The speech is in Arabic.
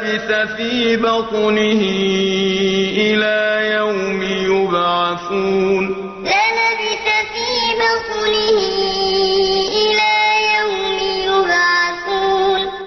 لبث في بطنه إلى يوم يبعثون. للبث